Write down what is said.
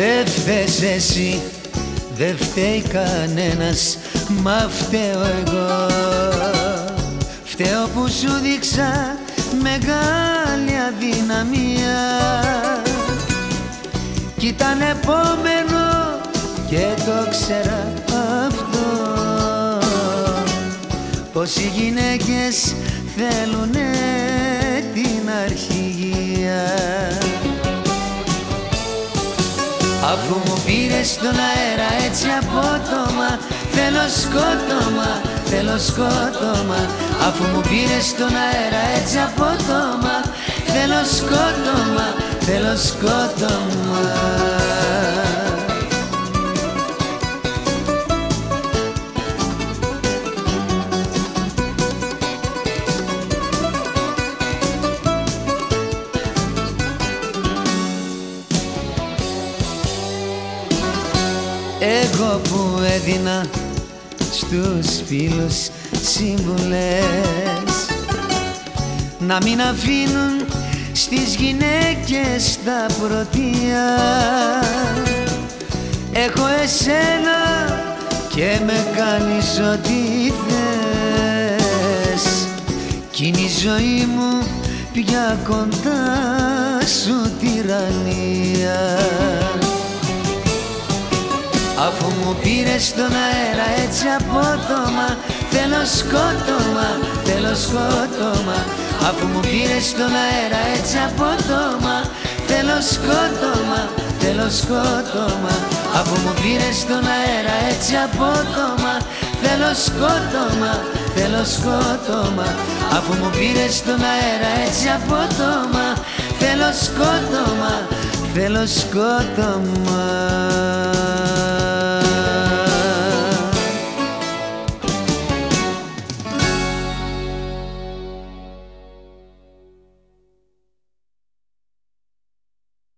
Δε φταίς εσύ, δε φταίει κανένας, μα φταίω εγώ. Φταίω που σου δείξα μεγάλη αδυναμία. Κι ήταν επόμενο και το ξέρα αυτό. Πως οι γυναίκες θέλουνε Αφού μου πήρες τον αέρα έτσι απότομα Θέλω σκότωμα, θέλω σκότωμα. Αφού μου πήρες τον αέρα έτσι απότομα Θέλω σκότωμα, θέλω σκότωμα Εγώ που έδινα στους φίλους σύμβουλες. Να μην αφήνουν στις γυναίκες τα πρωτεία. Έχω εσένα και με κάνεις ό,τι θες Κι είναι η ζωή μου πια κοντά σου τυραννία Αφού μου πήρες τον αέρα έτσι απότομα Θέλω σκότωμα, θέλω σκότωμα. Αφού μου πήρες τον αέρα έτσι απότομα Θέλω σκότωμα, θέλω σκότωμα. Αφού μου πήρες τον αέρα έτσι απότομα Θέλω σκότωμα, θέλω σκότωμα. Αφού μου πήρες τον αέρα έτσι απότομα Θέλω σκότωμα, θέλω σκότωμα